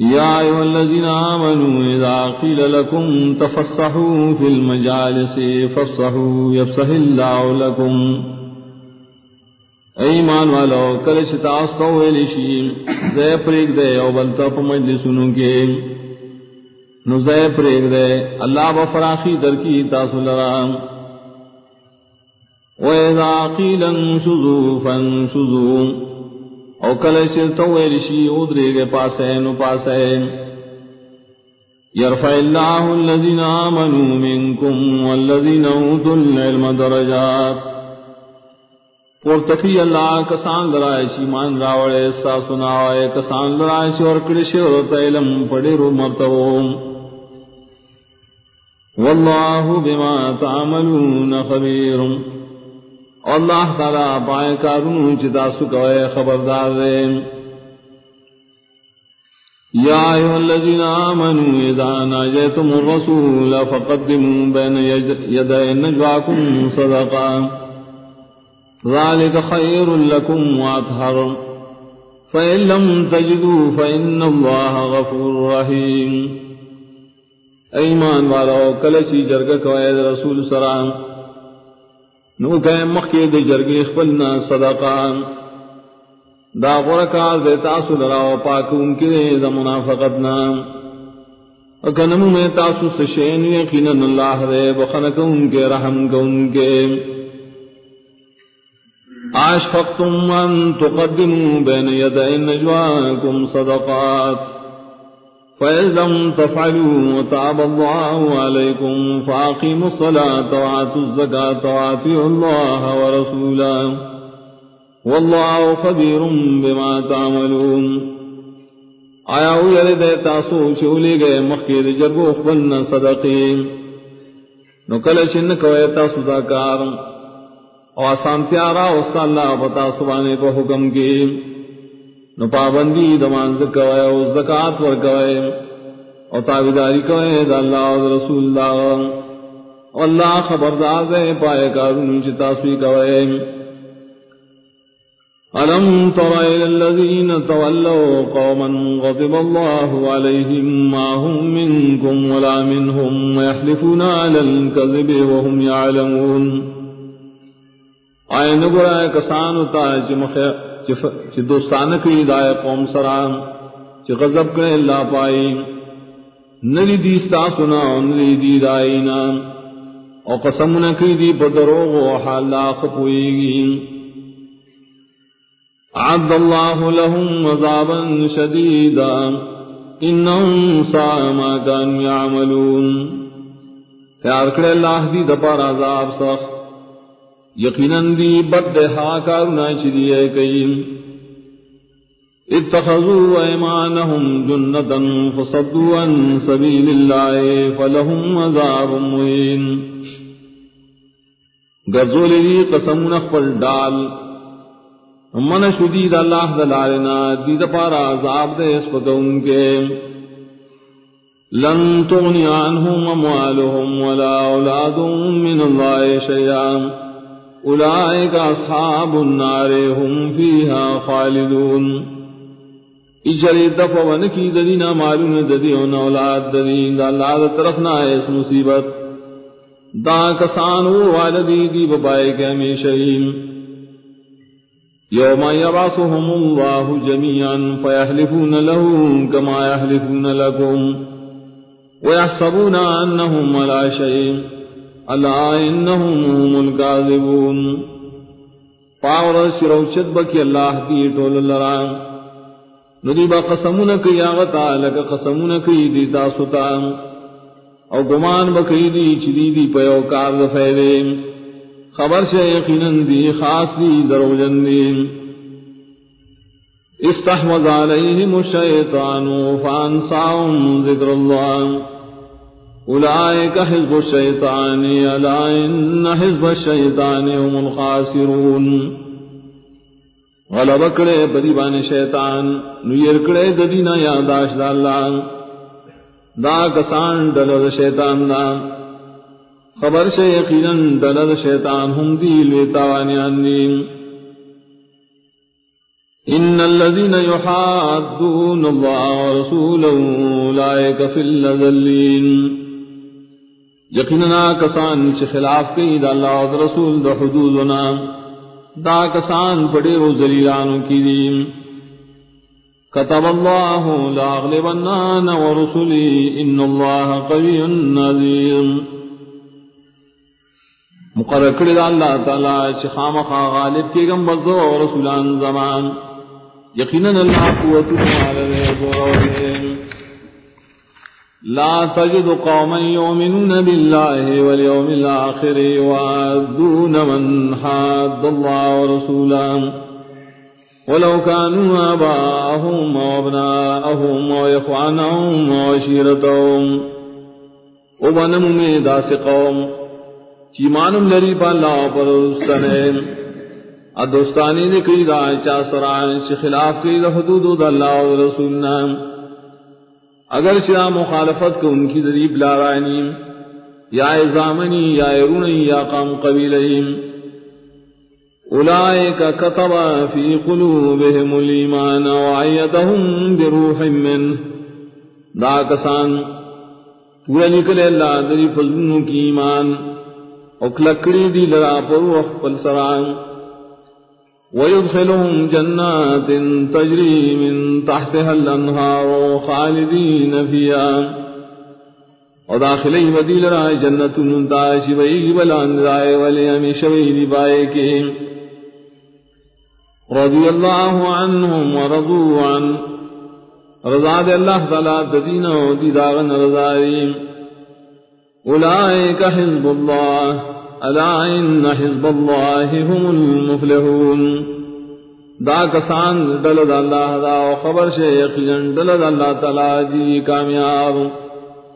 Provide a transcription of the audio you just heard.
يا أيها الذين آمنوا إذا قيل لكم تفصحوا في المجالس فافصحوا يفصح الله لكم. ایمان والو کلش تاس کو ویلشی زے پریگ دے او بلتا پا مجلسونو کے نو زے پریگ دے اللہ بفراخی در کی تاسو لرام وَإِذَا قِيلَ انشُزُوا فَانشُزُوا. او کل چلتا ویلشی ادرے گے پاسین و پاسین یرفع اللہ الذین آمنوا منکم والذین اوتوا العلم درجات. پورتکی اللہ کسان لرائشی مان راوڑے سا سناوائے کسان لرائشی اور کڑشی اور تعلم پڑی رو مرتبوں واللہ بما تعملون خبیرم اللہ تعالیٰ پائے کارون چتا سکوئے خبردار دے یا ایوہ الذین آمنوا اذا ناجیتم الرسول فقدموا بین یدئی نجواکم صدقا ذالک خیر لکم واتحر فإن لم تجدوا فإن الله غفور رحیم ایمان والا کلچی جرگ کوئے رسول سلام۔ نو گئے مخی دے جرگی خپلنا صدقان. دا غرکار دے تاسو لراو پاک ان کے دا منافقتنا. اکنمو میں تاسو سشین یقینا اللہ دے بخنک ان کے رحم کو ان کے. آشفقتم ان تقدموا بین یدین نجواکم صدقات. فإذا تفعلوا وتعب الله عليكم فأقيموا الصلاة وآتوا الزكاة وآتوا الله ورسوله والله خبير بما تعملون آیا او یری دے تاسو چولی گئے مخیر جرگو خبن صدقی نو کل چن کوئے تاسو داکار او آسان پیارا وصا اللہ بتا سبانے کو حکم کی نو پابندی دمان زکوئے او زکاة ورکوئے او تابداری کوئے دا اللہ و رسول اللہ او اللہ خبردار دے پائے کارون چتا سوی کوئے. ألم تر إلى الذين تولوا قوما غضب الله عليهم ما هم منكم ولا منهم ويحلفون على الكذب وهم يعلمون آئے نگرائے کسانو تا مخیر چی دوستان کی دائے قوم سرام چی غضب کرے اللہ پائی نری دی سنا نری دی دائینا او قسم نکی دی بدروغ و حالا خپوئی گی۔ عد اللہ لهم عذابا شدیدا انہم سا ما کانو یعملون تیار کرے اللہ دی دپار عذاب سخت۔ یقیناً دی بد ہا کارنا چلیے کئی اتخذوا ایمانهم جنتا فصدوا عن سبیل اللہ فلهم عذاب موین گرزولی دی قسم نخفل ڈال۔ من شدید اللہ دلالنا دید پارا عذاب دے اس پتون کے۔ لن تغنی عنهم اموالهم ولا اولادهم من اللہ شیئا۔ اولئک اصحاب النار هم فيها خالدون۔ اجری دفع ونکی ددینا معلوم ددی ددیون اولاد ددین دا اللہ دا طرفنا اس مصیبت۔ دا کسانو والدی دی ببائے کے ہمیشہیم یوم یباسهم اللہ جميعا فیحلفون له كما يحلفون لكم ويحسبون انهم لا شيء اللہ انہم الکاذبون پاور شروچت بکی اللہ کی ٹول لرا. ندی با قسمون کی آغتا، لکا قسمون کی دیتا ستا. او گمان بکی دی چلی دی دی پیو کار دفیدے خبر سے یقیناً دی، خاص دی درو جندی استحوذ علیہم الشیطان فانساهم ذکر اللہ. أولئك حزب الشيطان ألا إن حزب الشيطان هم الخاسرون. غلب کرے بدی بان شیطان نیر کرے ددینا یاداش دا اللہ. دا کسان دلد شیطان دا. خبر سے یقینا دلد شیطان ہم دی لیتاوانیان دیم ان الذين يحادون الله ورسوله اولئك في الذلين یقینا کسان چ خلاف کی دا اللہ اور رسول دا حدودنا دا کسان پڑے رو ذلیلان کی دین۔ كتب الله لاغلبن انا ورسلي ان الله قوي عظيم مقرر کړی دا الله تعالی چې خامخا غالب کېږم بزو رسولان زمان۔ یقینا اللہ قوت لا تجد قوما يؤمنون بالله واليوم الآخر وعدون من حاد الله ورسوله. ولو كانوا آباءهم وابناءهم ويخوانهم وعشيرتهم. وبنم ميداس قوم چیمانم لری پا اللہ پر سنیم ادوستانی نے کئی دا چا سران سے خلاف کئی دا حدود دا اللہ و رسولنا اگر شرا مخالفت کو ان کی ذریب لارائنی یا ازامنی یا ارونی یا قام قبیلہم اولائک کتب فی قلوبهم الایمان وعیتهم بروح من دا کسان پورا نکلے اللہ دری فضلنوں کی ایمان اکلکڑی دی لرا پر وقت سران۔ ويدخلهم جنات تجري من تحتها الأنهار خالدين فيها. وداخلي بديل رائے جنت منتاش بيگ بلان رائے ولي ہمیشہ بائك. رضي الله عنهم ورضوا عن رضا دے اللہ تعالی دین و دیداغن رضائی اولئک حزب اللہ الا ان حزب الله هم المفلحون. دا کسان دل اللہ دا خبر شے یقین دل اللہ تعالی جی کامیاب.